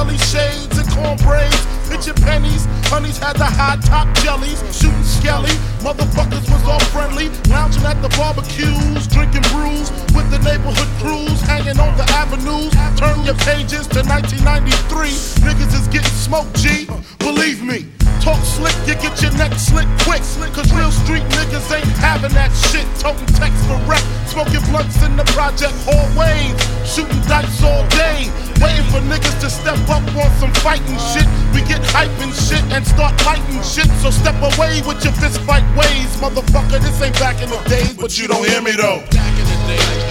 Scully shades and corn braids. Pitching pennies, honeys had the high top jellies, shooting skelly. Motherfuckers was all friendly, lounging at the barbecues, drinking brews with the neighborhood crews, hanging on the avenues. Turn your pages to 1993. Niggas is getting smoked, G. Believe me. Talk slick, you get your neck slick quick. Cause real street niggas ain't having that shit. Toting techs for rep, smoking blunts in the project hallways, shooting dice all day. Waiting for niggas to step up on some fighting shit. We get hype and shit and start fighting shit. So step away with your fist fight ways. Motherfucker, this ain't back in the days, but you don't hear me though. Back in the.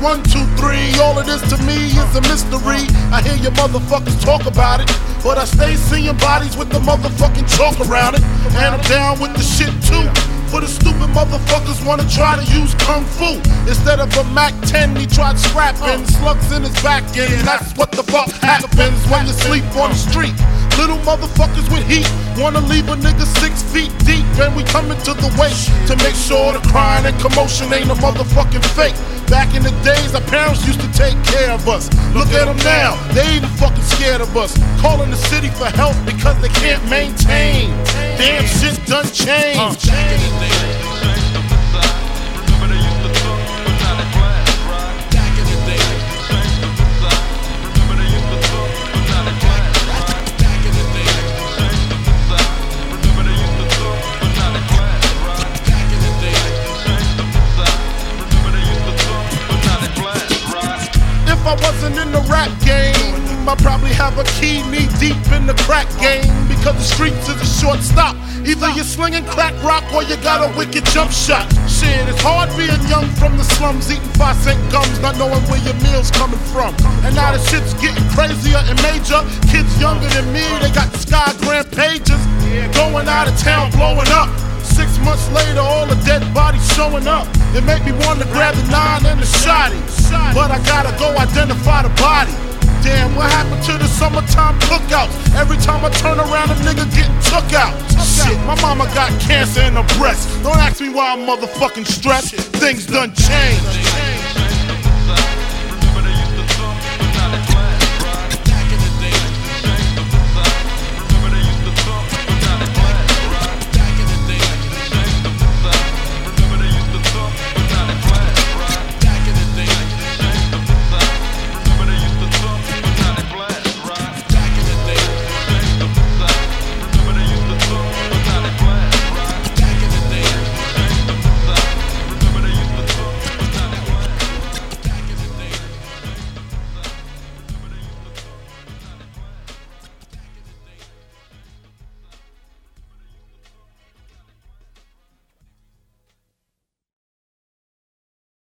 One, two, three. All of this to me is a mystery. I hear your motherfuckers talk about it, but I stay seeing bodies with the motherfucking chalk around it. And I'm down with the shit too. For the stupid motherfuckers wanna try to use kung fu instead of a Mac 10. He tried scrapping slugs in his back end. That's what the fuck happens when you sleep on the street. Little motherfuckers with heat wanna leave a nigga six feet deep, and we coming to the waist to make sure the crying and commotion ain't a motherfucking fake. Back in the days, our parents used to take care of us. Look at them now, they even fucking scared of us. Calling the city for help because they can't maintain. Damn shit done changed. Uh, I wasn't in the rap game, I'd probably have a key knee deep in the crack game because the streets is a short stop. Either you're slinging crack rock or you got a wicked jump shot. Shit, it's hard being young from the slums, eating five cent gums, not knowing where your meal's coming from. And now the shit's getting crazier and major. Kids younger than me, they got the sky grand pages, going out of town, blowing up. Six months later, all the dead bodies showing up. It made me want to grab the nine and the. But I gotta go identify the body. Damn, what happened to the summertime cookouts? Every time I turn around, a nigga getting took out. Shit, my mama got cancer in her breast. Don't ask me why I'm motherfucking stressed. Things done changed.